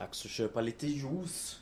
Takk som juice.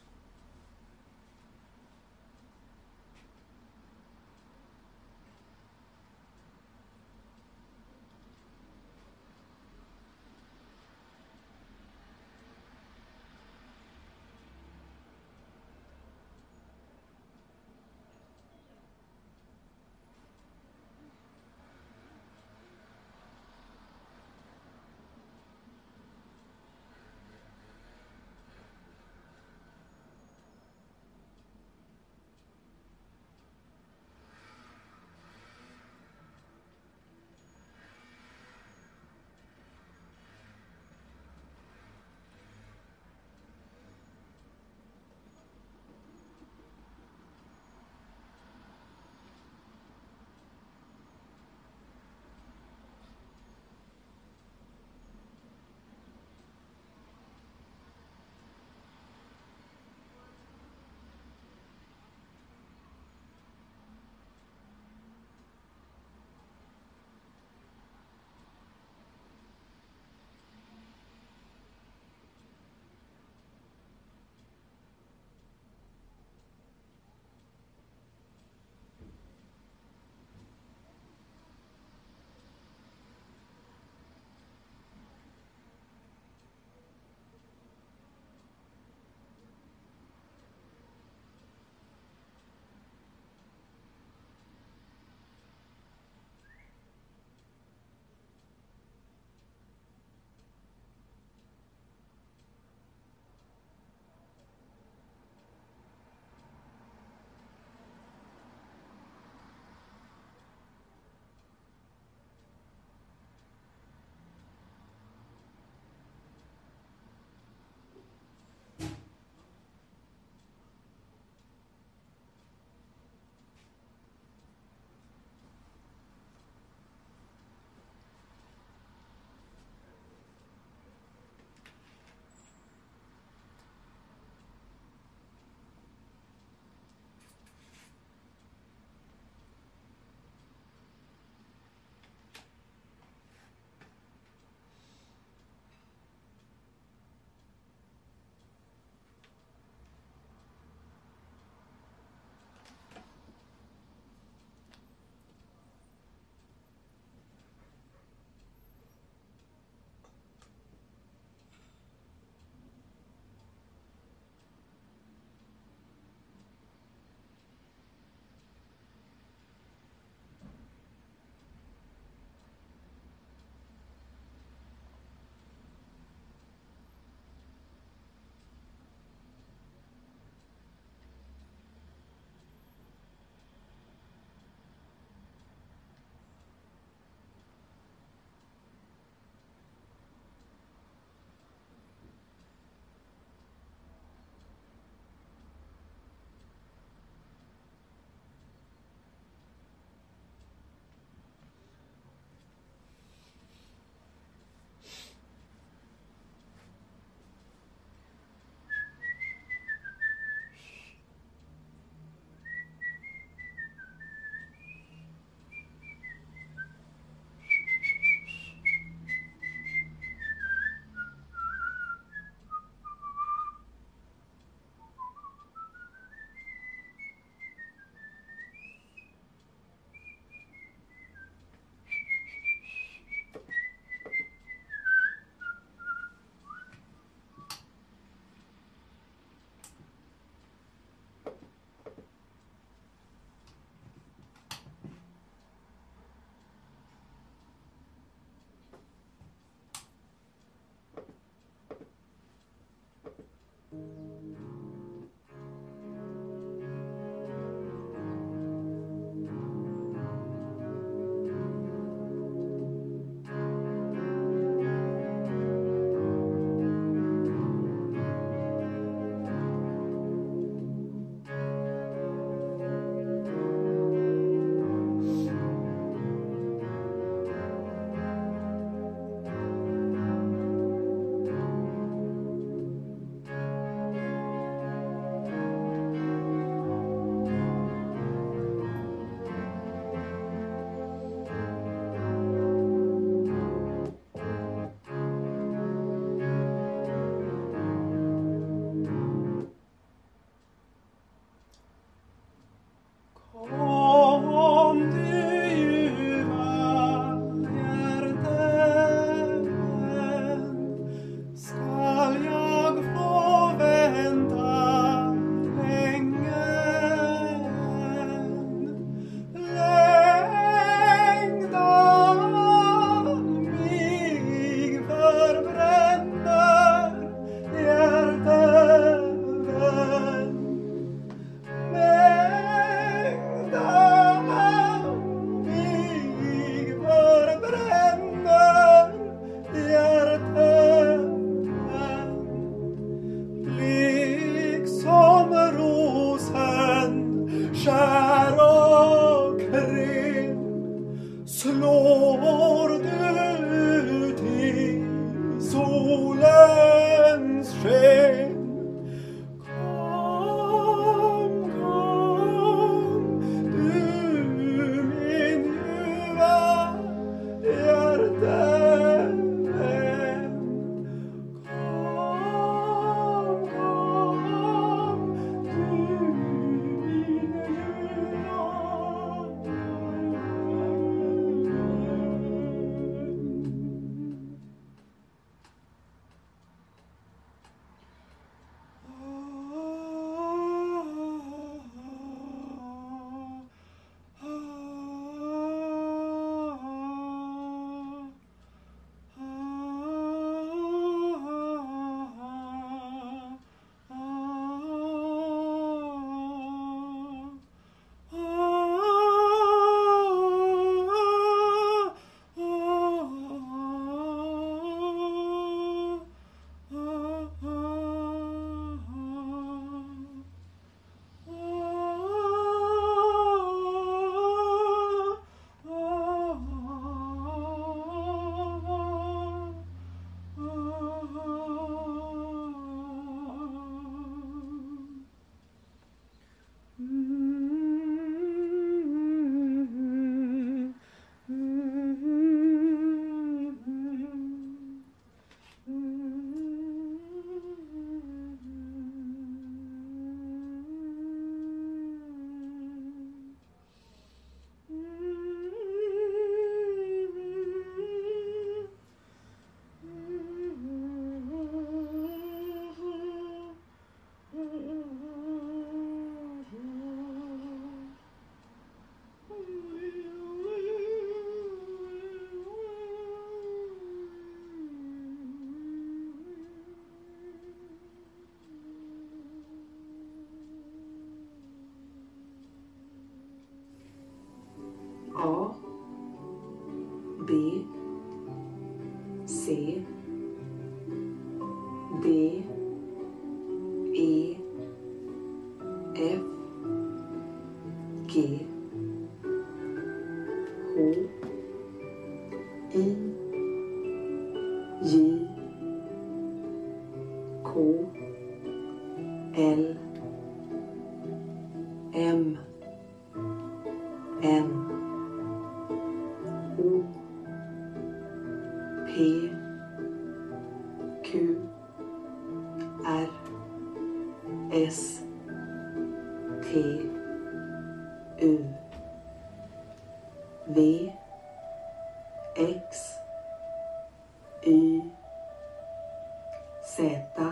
A V X Y Z.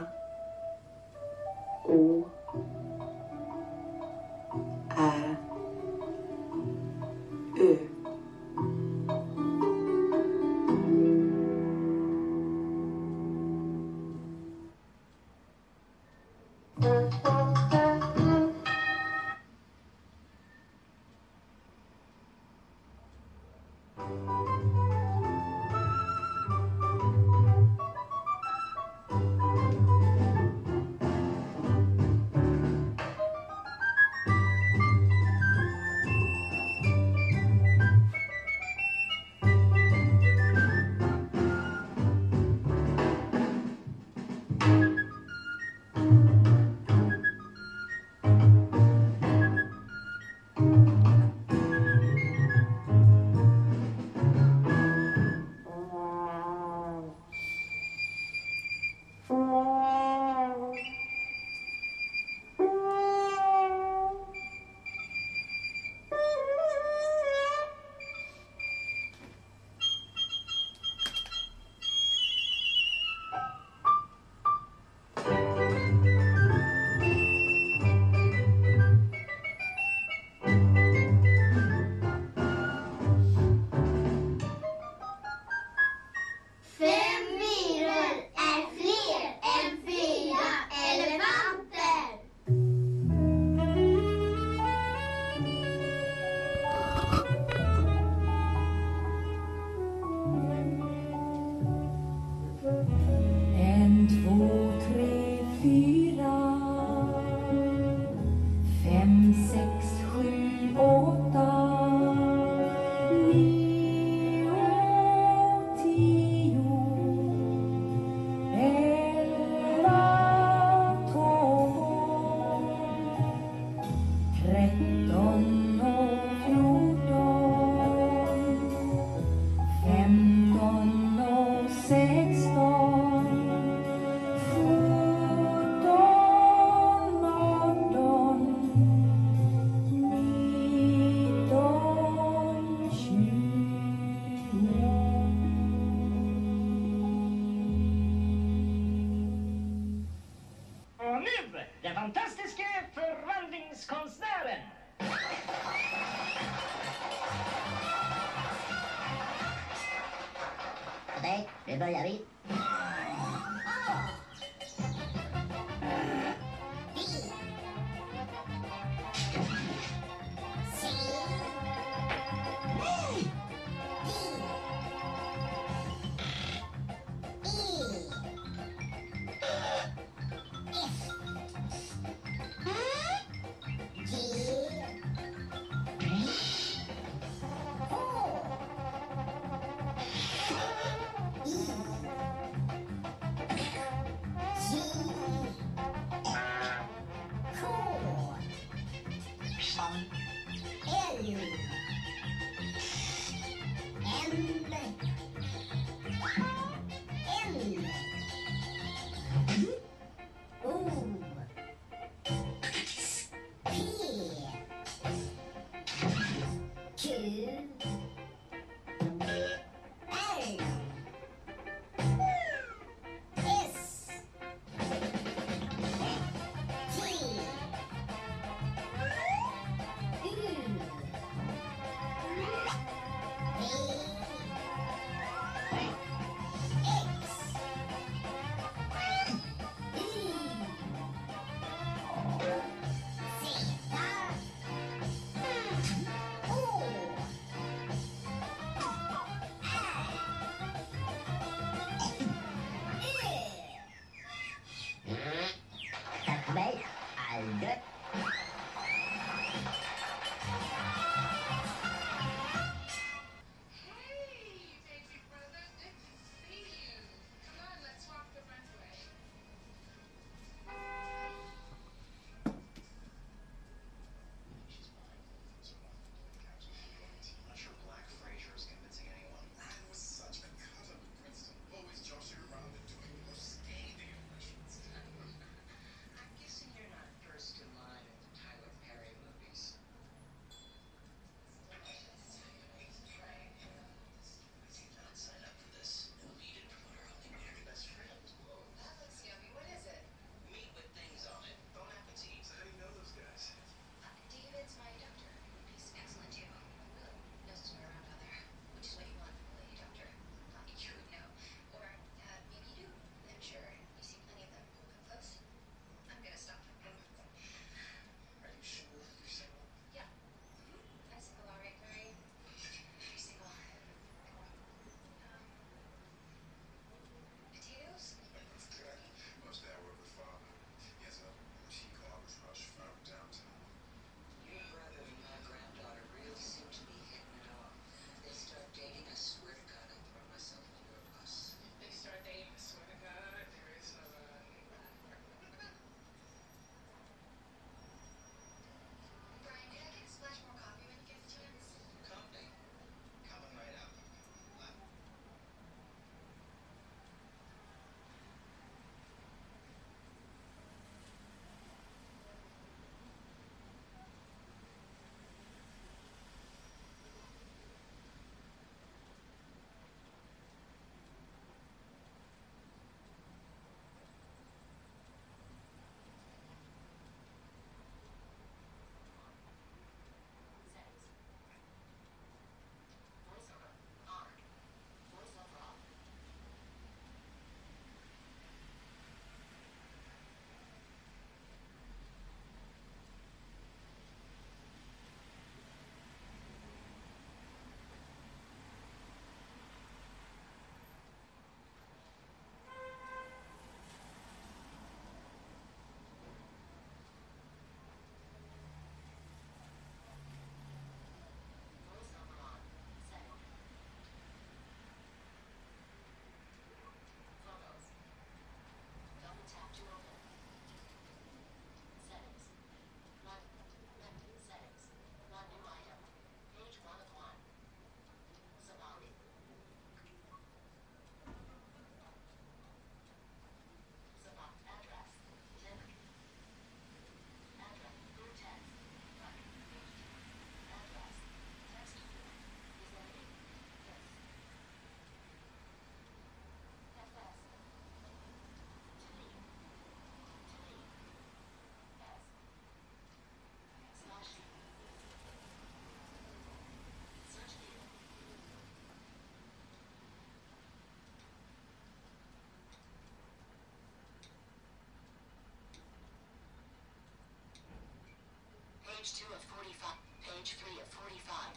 Page 2 of 45. Page 3 of 45.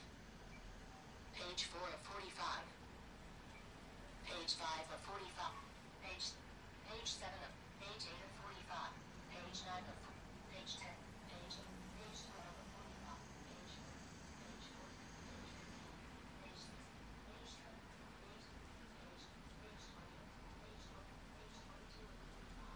Page 4 of 45. Page 5 of 45. Page Page 7 of Page 8 of 45. Page 9 of Page 10. Page Page 12 of 45. Page Page 4. Page 6. Page 7. Page Page Page 20. Page 20. Page 22 of 45.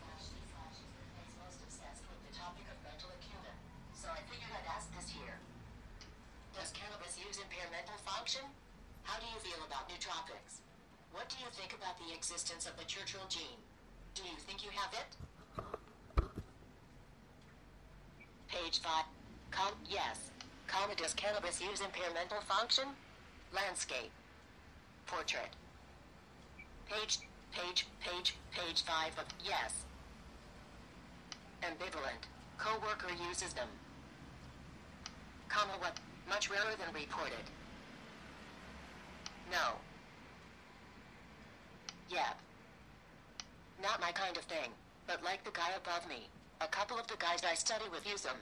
slash C slash is the place most obsessed with the topic of mental acumen. So I figured I'd ask this here. Does cannabis use impair mental function? How do you feel about nootropics? What do you think about the Churchill gene? Do you think you have it? Page 5. Com- yes. Comma does cannabis use impair mental function? Landscape. Portrait. Page, page, page, page 5 of yes. Ambivalent. Co-worker uses them. Comma what? Much rarer than reported. No. Yep. Not my kind of thing, but like the guy above me, a couple of the guys I study with use them.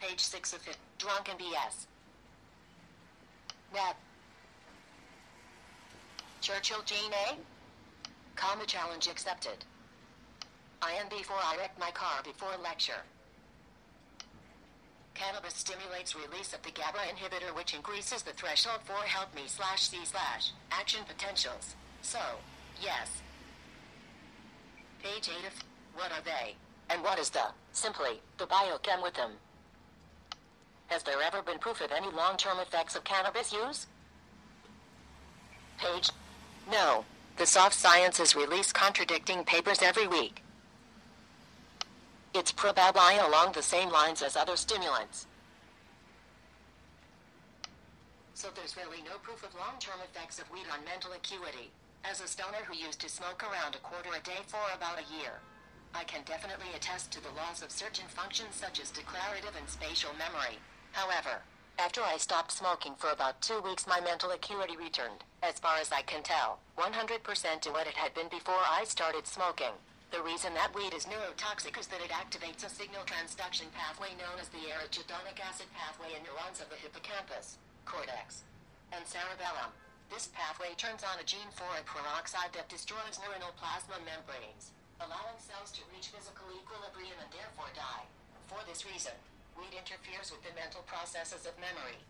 Page 6 of it. Drunk and BS. Nat. Churchill Gene A? Comma challenge accepted. I am before I wreck my car before lecture. Cannabis stimulates release of the GABA inhibitor which increases the threshold for help me slash C slash action potentials. So, yes. Page 8 of what are they? And what is the, simply, the biochem with them? Has there ever been proof of any long-term effects of cannabis use? Page. No. The soft sciences release contradicting papers every week. It's probably along the same lines as other stimulants. So there's really no proof of long-term effects of weed on mental acuity. As a stoner who used to smoke around a quarter a day for about a year, I can definitely attest to the loss of certain functions such as declarative and spatial memory. However, after I stopped smoking for about two weeks my mental acuity returned, as far as I can tell, 100% to what it had been before I started smoking. The reason that weed is neurotoxic is that it activates a signal transduction pathway known as the arachidonic acid pathway in neurons of the hippocampus, cortex, and cerebellum. This pathway turns on a gene 4 peroxide that destroys neuronal plasma membranes, allowing cells to reach physical equilibrium and therefore die. For this reason, weed interferes with the mental processes of memory,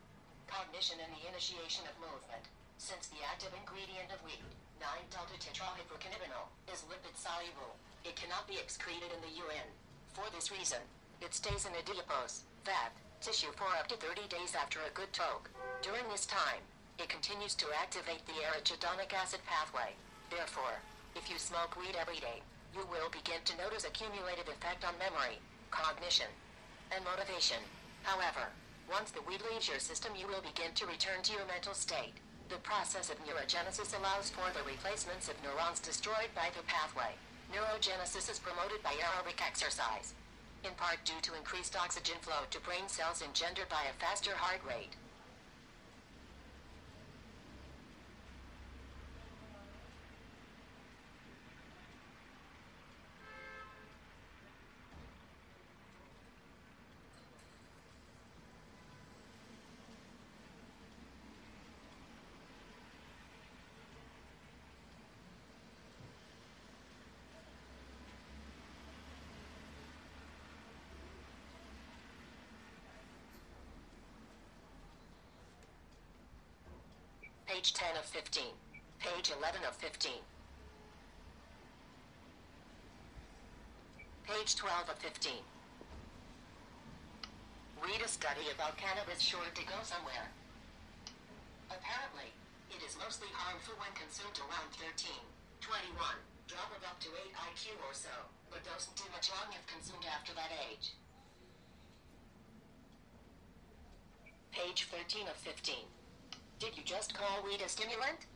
cognition, and the initiation of movement. Since the active ingredient of weed, 9-delta-tetrahydrocannabinol, is lipid soluble, it cannot be excreted in the urine. For this reason, it stays in adipose, fat, tissue for up to 30 days after a good toke. During this time, it continues to activate the arachidonic acid pathway. Therefore, if you smoke weed every day, you will begin to notice accumulated effect on memory, cognition, and motivation. However, once the weed leaves your system, you will begin to return to your mental state. The process of neurogenesis allows for the replacements of neurons destroyed by the pathway. Neurogenesis is promoted by aerobic exercise, in part due to increased oxygen flow to brain cells engendered by a faster heart rate. Page 10 of 15. Page 11 of 15. Page 12 of 15. Read a study about cannabis sure to go somewhere. Apparently, it is mostly harmful when consumed around 13, 21, drop of up to 8 IQ or so, but doesn't do much wrong if consumed after that age. Page 13 of 15. Did you just call weed a stimulant?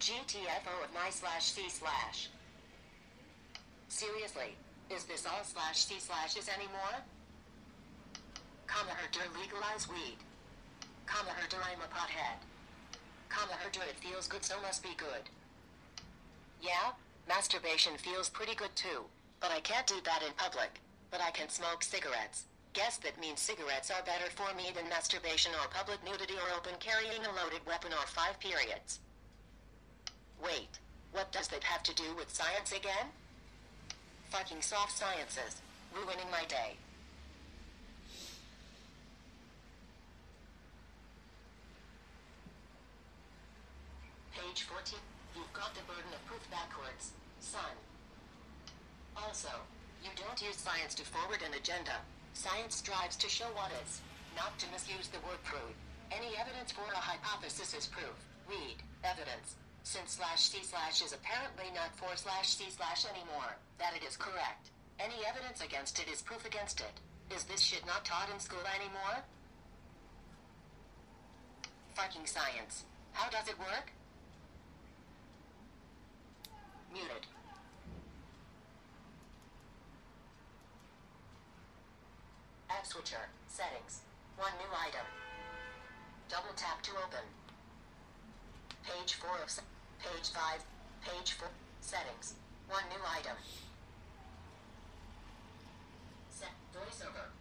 GTFO of my slash C slash. Seriously, is this all slash C slashes anymore? Comma herder legalize weed. Comma herder I'm a pothead. Comma herder it feels good so must be good. Yeah, masturbation feels pretty good too, but I can't do that in public. But I can smoke cigarettes. Guess that means cigarettes are better for me than masturbation or public nudity or open carrying a loaded weapon or five periods. Wait, what does that have to do with science again? Fucking soft sciences, ruining my day. Page 14. You've got the burden of proof backwards, son. Also, you don't use science to forward an agenda. Science strives to show what is, not to misuse the word prove. Any evidence for a hypothesis is proof. Read, evidence. Since slash c slash is apparently not for slash c slash anymore, that it is correct. Any evidence against it is proof against it. Is this shit not taught in school anymore? Fucking science. How does it work? Muted. App switcher, settings. One new item. Double tap to open. Page 4 of page 5, page 4, settings. One new item. Set voiceover.